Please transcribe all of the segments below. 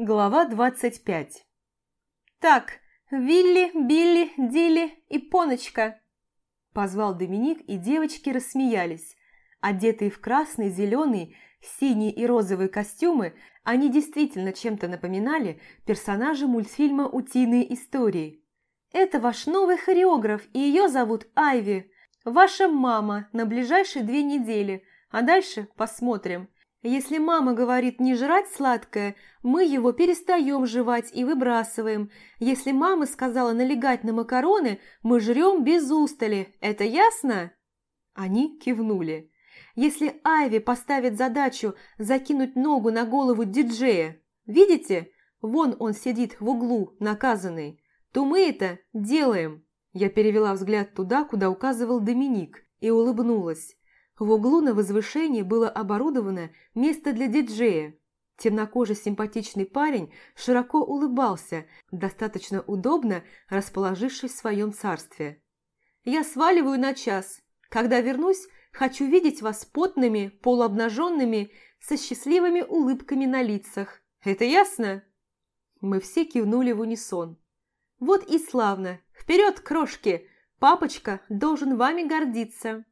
Глава двадцать пять. «Так, Вилли, Билли, Дилли и Поночка!» Позвал Доминик, и девочки рассмеялись. Одетые в красный, зеленый, синий и розовые костюмы, они действительно чем-то напоминали персонажа мультфильма «Утиные истории». «Это ваш новый хореограф, и ее зовут Айви. Ваша мама на ближайшие две недели, а дальше посмотрим». Если мама говорит не жрать сладкое, мы его перестаем жевать и выбрасываем. Если мама сказала налегать на макароны, мы жрем без устали. Это ясно?» Они кивнули. Если Айви поставит задачу закинуть ногу на голову диджея, видите, вон он сидит в углу, наказанный, то мы это делаем. Я перевела взгляд туда, куда указывал Доминик, и улыбнулась. В углу на возвышении было оборудовано место для диджея. Темнокожий симпатичный парень широко улыбался, достаточно удобно расположившись в своем царстве. «Я сваливаю на час. Когда вернусь, хочу видеть вас потными, полуобнаженными, со счастливыми улыбками на лицах. Это ясно?» Мы все кивнули в унисон. «Вот и славно! Вперед, крошки! Папочка должен вами гордиться!»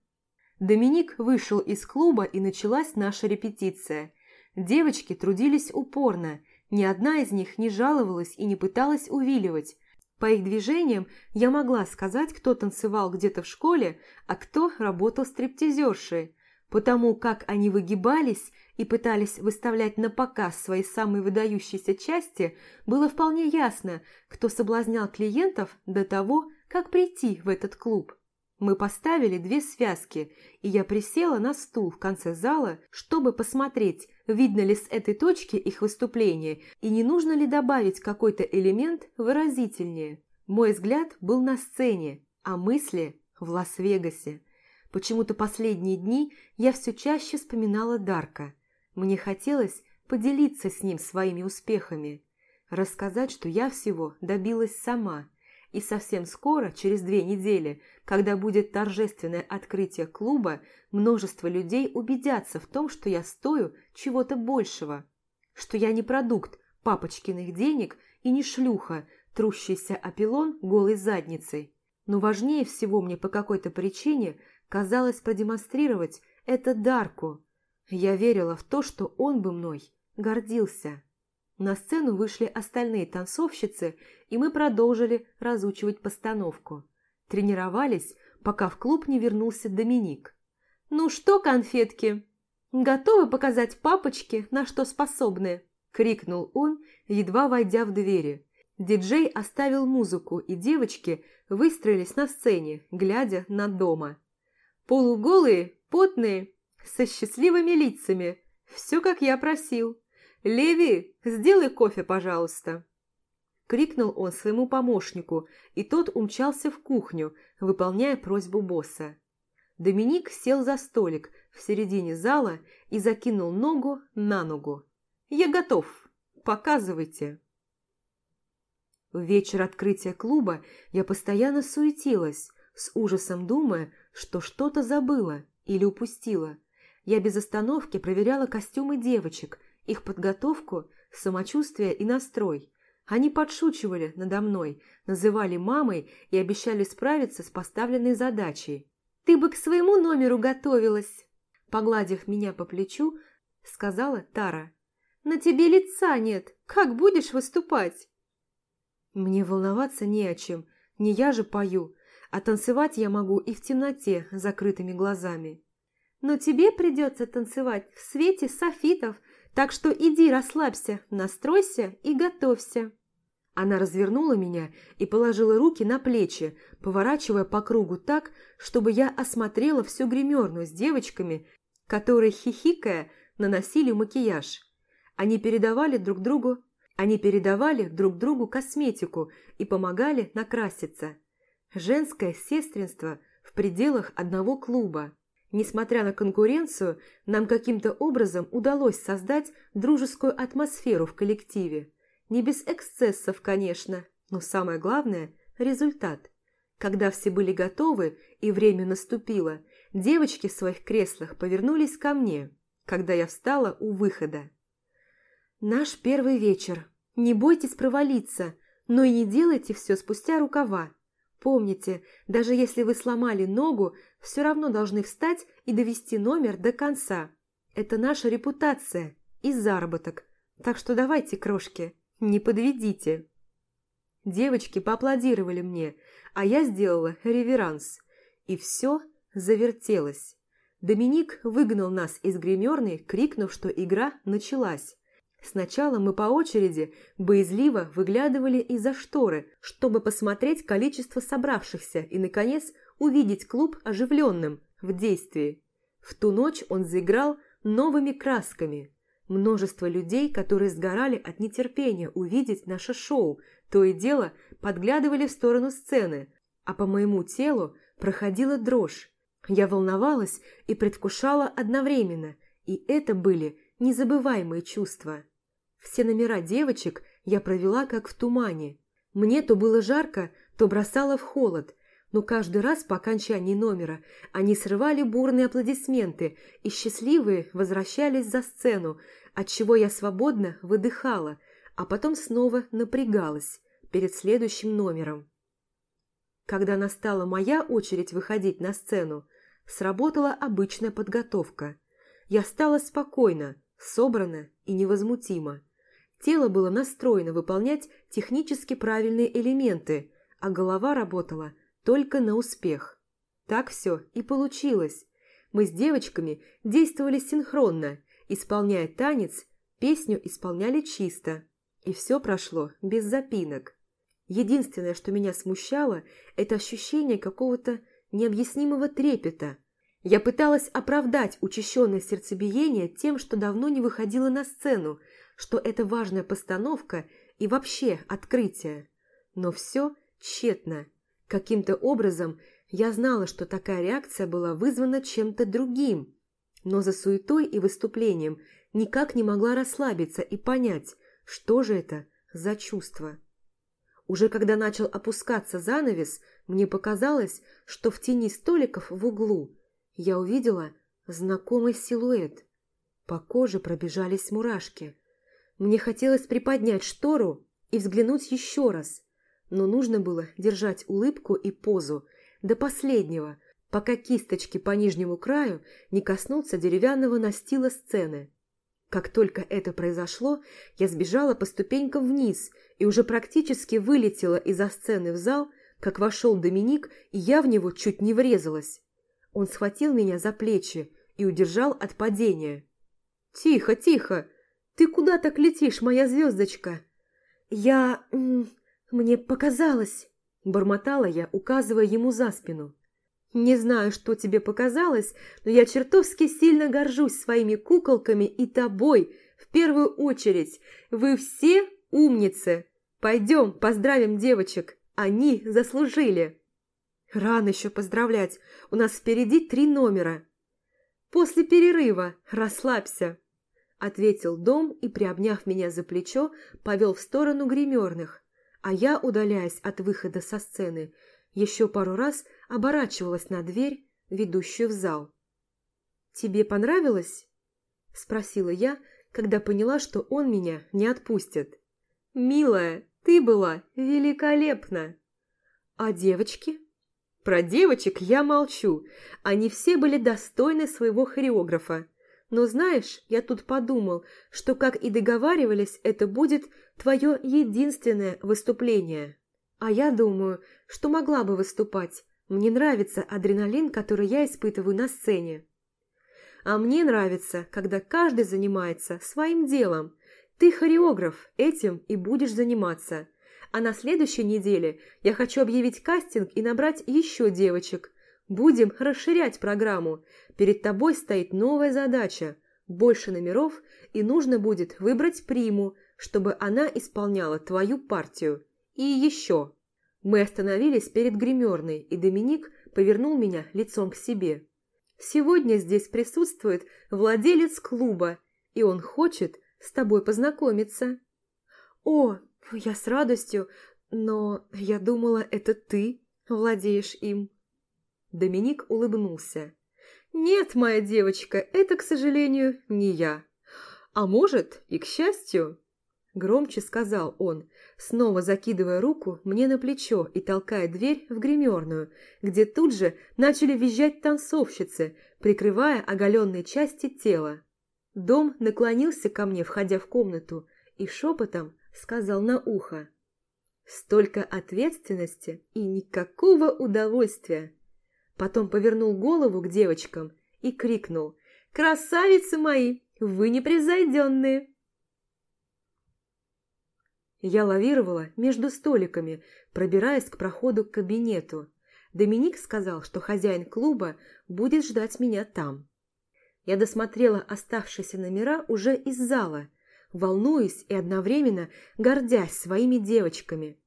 Доминик вышел из клуба, и началась наша репетиция. Девочки трудились упорно, ни одна из них не жаловалась и не пыталась увиливать. По их движениям я могла сказать, кто танцевал где-то в школе, а кто работал стриптизершей. Потому как они выгибались и пытались выставлять на показ свои самые выдающиеся части, было вполне ясно, кто соблазнял клиентов до того, как прийти в этот клуб. Мы поставили две связки, и я присела на стул в конце зала, чтобы посмотреть, видно ли с этой точки их выступление и не нужно ли добавить какой-то элемент выразительнее. Мой взгляд был на сцене, а мысли в Лас-Вегасе. Почему-то последние дни я все чаще вспоминала Дарка. Мне хотелось поделиться с ним своими успехами, рассказать, что я всего добилась сама – и совсем скоро, через две недели, когда будет торжественное открытие клуба, множество людей убедятся в том, что я стою чего-то большего, что я не продукт папочкиных денег и не шлюха, трущийся о пилон голой задницей. Но важнее всего мне по какой-то причине казалось продемонстрировать это Дарку. Я верила в то, что он бы мной гордился. На сцену вышли остальные танцовщицы, и мы продолжили разучивать постановку. Тренировались, пока в клуб не вернулся Доминик. «Ну что, конфетки, готовы показать папочке, на что способны?» – крикнул он, едва войдя в двери. Диджей оставил музыку, и девочки выстроились на сцене, глядя на дома. Полуголые, потные, со счастливыми лицами. Все, как я просил. «Леви, сделай кофе, пожалуйста!» Крикнул он своему помощнику, и тот умчался в кухню, выполняя просьбу босса. Доминик сел за столик в середине зала и закинул ногу на ногу. «Я готов. Показывайте!» В вечер открытия клуба я постоянно суетилась, с ужасом думая, что что-то забыла или упустила. Я без остановки проверяла костюмы девочек, их подготовку, самочувствие и настрой. Они подшучивали надо мной, называли мамой и обещали справиться с поставленной задачей. «Ты бы к своему номеру готовилась!» Погладив меня по плечу, сказала Тара. «На тебе лица нет, как будешь выступать?» Мне волноваться не о чем, не я же пою, а танцевать я могу и в темноте закрытыми глазами. «Но тебе придется танцевать в свете софитов так что иди расслабься, настройся и готовься». Она развернула меня и положила руки на плечи, поворачивая по кругу так, чтобы я осмотрела всю гримерную с девочками, которые, хихикая, наносили макияж. Они передавали друг другу они передавали друг другу косметику и помогали накраситься. Женское сестринство в пределах одного клуба. Несмотря на конкуренцию, нам каким-то образом удалось создать дружескую атмосферу в коллективе. Не без эксцессов, конечно, но самое главное – результат. Когда все были готовы и время наступило, девочки в своих креслах повернулись ко мне, когда я встала у выхода. «Наш первый вечер. Не бойтесь провалиться, но и не делайте все спустя рукава. Помните, даже если вы сломали ногу, все равно должны встать и довести номер до конца. Это наша репутация и заработок. Так что давайте, крошки, не подведите. Девочки поаплодировали мне, а я сделала реверанс. И все завертелось. Доминик выгнал нас из гримерной, крикнув, что игра началась. Сначала мы по очереди боязливо выглядывали из-за шторы, чтобы посмотреть количество собравшихся и, наконец, увидеть клуб оживленным, в действии. В ту ночь он заиграл новыми красками. Множество людей, которые сгорали от нетерпения увидеть наше шоу, то и дело подглядывали в сторону сцены, а по моему телу проходила дрожь. Я волновалась и предвкушала одновременно, и это были незабываемые чувства. Все номера девочек я провела как в тумане. Мне то было жарко, то бросало в холод, но каждый раз по окончании номера они срывали бурные аплодисменты и счастливые возвращались за сцену, отчего я свободно выдыхала, а потом снова напрягалась перед следующим номером. Когда настала моя очередь выходить на сцену, сработала обычная подготовка. Я стала спокойна, собрана и невозмутима. Тело было настроено выполнять технически правильные элементы, а голова работала только на успех. Так все и получилось. Мы с девочками действовали синхронно, исполняя танец, песню исполняли чисто. И все прошло без запинок. Единственное, что меня смущало, это ощущение какого-то необъяснимого трепета. Я пыталась оправдать учащенное сердцебиение тем, что давно не выходила на сцену, что это важная постановка и вообще открытие. Но все тщетно. Каким-то образом я знала, что такая реакция была вызвана чем-то другим, но за суетой и выступлением никак не могла расслабиться и понять, что же это за чувство. Уже когда начал опускаться занавес, мне показалось, что в тени столиков в углу я увидела знакомый силуэт. По коже пробежались мурашки. Мне хотелось приподнять штору и взглянуть еще раз, но нужно было держать улыбку и позу до последнего, пока кисточки по нижнему краю не коснутся деревянного настила сцены. Как только это произошло, я сбежала по ступенькам вниз и уже практически вылетела из-за сцены в зал, как вошел Доминик, и я в него чуть не врезалась. Он схватил меня за плечи и удержал от падения. «Тихо, тихо! Ты куда так летишь, моя звездочка?» «Я... мне показалось!» – бормотала я, указывая ему за спину. Не знаю, что тебе показалось, но я чертовски сильно горжусь своими куколками и тобой, в первую очередь. Вы все умницы. Пойдем, поздравим девочек. Они заслужили. Рано еще поздравлять. У нас впереди три номера. После перерыва расслабься, ответил Дом и, приобняв меня за плечо, повел в сторону гримерных. А я, удаляясь от выхода со сцены, еще пару раз оборачивалась на дверь, ведущую в зал. «Тебе понравилось?» – спросила я, когда поняла, что он меня не отпустит. «Милая, ты была великолепна!» «А девочки?» «Про девочек я молчу. Они все были достойны своего хореографа. Но знаешь, я тут подумал, что, как и договаривались, это будет твое единственное выступление». А я думаю, что могла бы выступать. Мне нравится адреналин, который я испытываю на сцене. А мне нравится, когда каждый занимается своим делом. Ты хореограф, этим и будешь заниматься. А на следующей неделе я хочу объявить кастинг и набрать еще девочек. Будем расширять программу. Перед тобой стоит новая задача. Больше номеров, и нужно будет выбрать приму, чтобы она исполняла твою партию. И еще. Мы остановились перед гримерной, и Доминик повернул меня лицом к себе. Сегодня здесь присутствует владелец клуба, и он хочет с тобой познакомиться. О, я с радостью, но я думала, это ты владеешь им. Доминик улыбнулся. Нет, моя девочка, это, к сожалению, не я. А может, и к счастью. Громче сказал он, снова закидывая руку мне на плечо и толкая дверь в гримерную, где тут же начали визжать танцовщицы, прикрывая оголенные части тела. Дом наклонился ко мне, входя в комнату, и шепотом сказал на ухо. «Столько ответственности и никакого удовольствия!» Потом повернул голову к девочкам и крикнул. «Красавицы мои, вы непревзойденные!» Я лавировала между столиками, пробираясь к проходу к кабинету. Доминик сказал, что хозяин клуба будет ждать меня там. Я досмотрела оставшиеся номера уже из зала, волнуясь и одновременно гордясь своими девочками.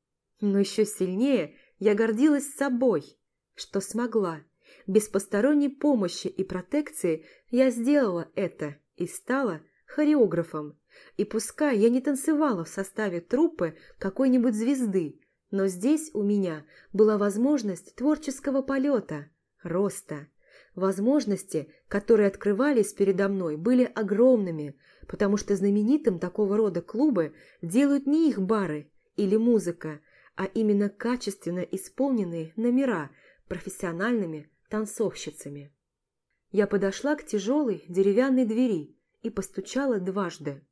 Но еще сильнее я гордилась собой, что смогла. Без посторонней помощи и протекции я сделала это и стала хореографом. И пускай я не танцевала в составе труппы какой-нибудь звезды, но здесь у меня была возможность творческого полета, роста. Возможности, которые открывались передо мной, были огромными, потому что знаменитым такого рода клубы делают не их бары или музыка, а именно качественно исполненные номера профессиональными танцовщицами. Я подошла к тяжелой деревянной двери и постучала дважды.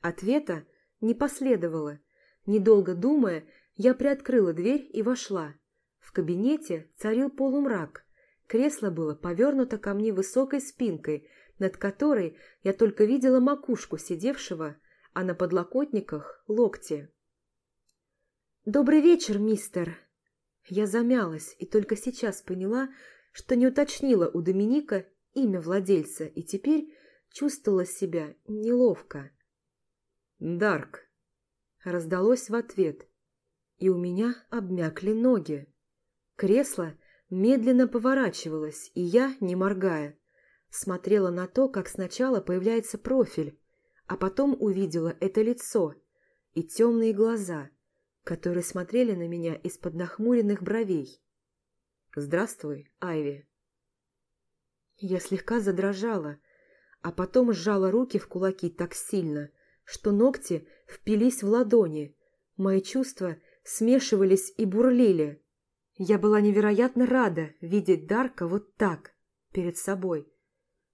Ответа не последовало. Недолго думая, я приоткрыла дверь и вошла. В кабинете царил полумрак. Кресло было повернуто ко мне высокой спинкой, над которой я только видела макушку сидевшего, а на подлокотниках – локти. «Добрый вечер, мистер!» Я замялась и только сейчас поняла, что не уточнила у Доминика имя владельца и теперь чувствовала себя неловко. «Дарк!» Раздалось в ответ, и у меня обмякли ноги. Кресло медленно поворачивалось, и я, не моргая, смотрела на то, как сначала появляется профиль, а потом увидела это лицо и темные глаза, которые смотрели на меня из-под нахмуренных бровей. «Здравствуй, Айви!» Я слегка задрожала, а потом сжала руки в кулаки так сильно, что ногти впились в ладони. Мои чувства смешивались и бурлили. Я была невероятно рада видеть Дарка вот так, перед собой.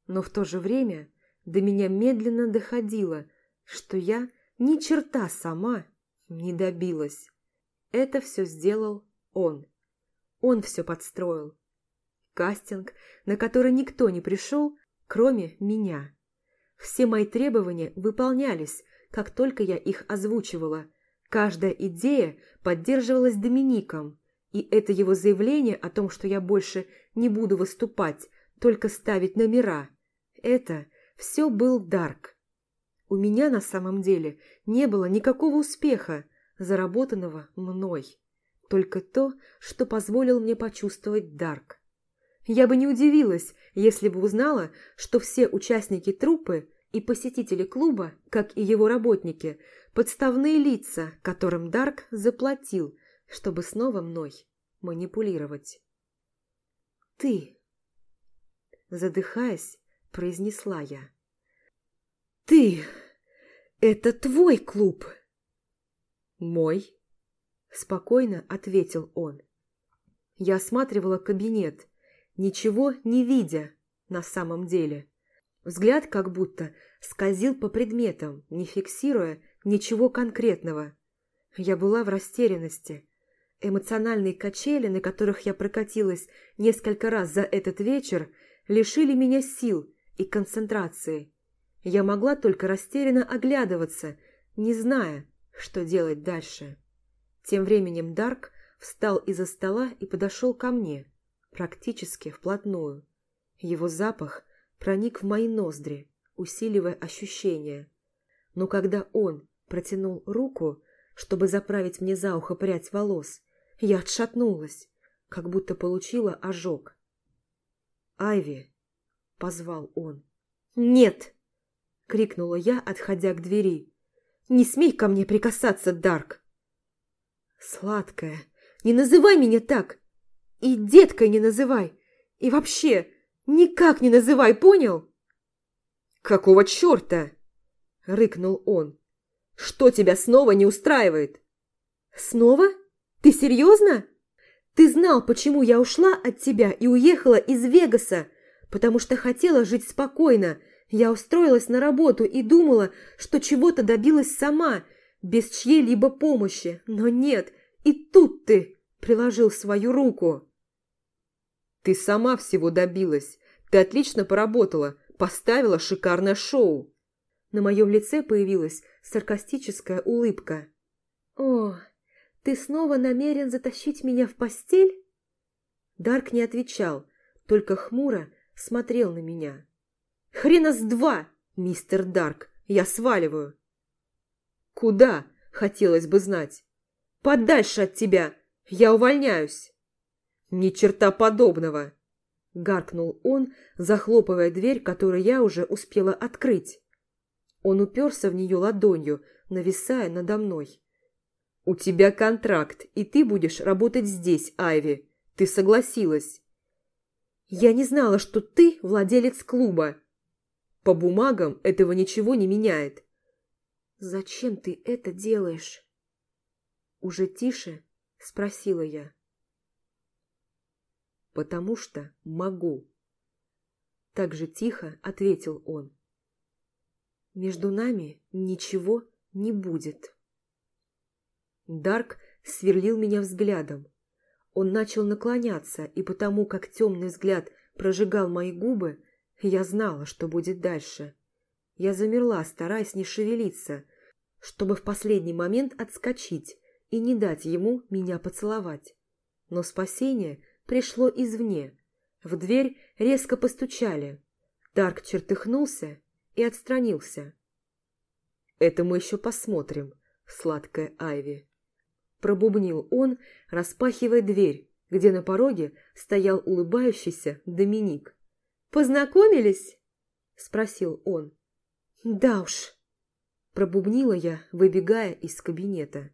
Но в то же время до меня медленно доходило, что я ни черта сама не добилась. Это все сделал он. Он все подстроил. Кастинг, на который никто не пришел, кроме меня. Все мои требования выполнялись, как только я их озвучивала. Каждая идея поддерживалась Домиником, и это его заявление о том, что я больше не буду выступать, только ставить номера, это все был Дарк. У меня на самом деле не было никакого успеха, заработанного мной. Только то, что позволил мне почувствовать Дарк. Я бы не удивилась, если бы узнала, что все участники труппы и посетители клуба, как и его работники, подставные лица, которым Дарк заплатил, чтобы снова мной манипулировать. «Ты!» Задыхаясь, произнесла я. «Ты! Это твой клуб!» «Мой!» Спокойно ответил он. Я осматривала кабинет, ничего не видя на самом деле. Взгляд как будто скользил по предметам, не фиксируя ничего конкретного. Я была в растерянности. Эмоциональные качели, на которых я прокатилась несколько раз за этот вечер, лишили меня сил и концентрации. Я могла только растерянно оглядываться, не зная, что делать дальше. Тем временем Дарк встал из-за стола и подошел ко мне, практически вплотную. Его запах проник в мои ноздри, усиливая ощущения. Но когда он протянул руку, чтобы заправить мне за ухо прядь волос, я отшатнулась, как будто получила ожог. «Айви!» – позвал он. «Нет!» – крикнула я, отходя к двери. «Не смей ко мне прикасаться, Дарк!» «Сладкая, не называй меня так! И деткой не называй! И вообще, никак не называй, понял?» «Какого черта?» – рыкнул он. Что тебя снова не устраивает?» «Снова? Ты серьезно? Ты знал, почему я ушла от тебя и уехала из Вегаса, потому что хотела жить спокойно. Я устроилась на работу и думала, что чего-то добилась сама, без чьей-либо помощи. Но нет, и тут ты приложил свою руку». «Ты сама всего добилась. Ты отлично поработала, поставила шикарное шоу». На моем лице появилась саркастическая улыбка. «О, ты снова намерен затащить меня в постель?» Дарк не отвечал, только хмуро смотрел на меня. «Хрена с два, мистер Дарк, я сваливаю!» «Куда?» – хотелось бы знать. «Подальше от тебя! Я увольняюсь!» «Ни черта подобного!» – гаркнул он, захлопывая дверь, которую я уже успела открыть. Он уперся в нее ладонью, нависая надо мной. «У тебя контракт, и ты будешь работать здесь, Айви. Ты согласилась». «Я не знала, что ты владелец клуба». «По бумагам этого ничего не меняет». «Зачем ты это делаешь?» Уже тише спросила я. «Потому что могу». Так же тихо ответил он между нами ничего не будет. Дарк сверлил меня взглядом. Он начал наклоняться, и потому как темный взгляд прожигал мои губы, я знала, что будет дальше. Я замерла, стараясь не шевелиться, чтобы в последний момент отскочить и не дать ему меня поцеловать. Но спасение пришло извне. В дверь резко постучали. Дарк чертыхнулся и отстранился. «Это мы еще посмотрим, сладкая Айви». Пробубнил он, распахивая дверь, где на пороге стоял улыбающийся Доминик. «Познакомились?» – спросил он. «Да уж», – пробубнила я, выбегая из кабинета.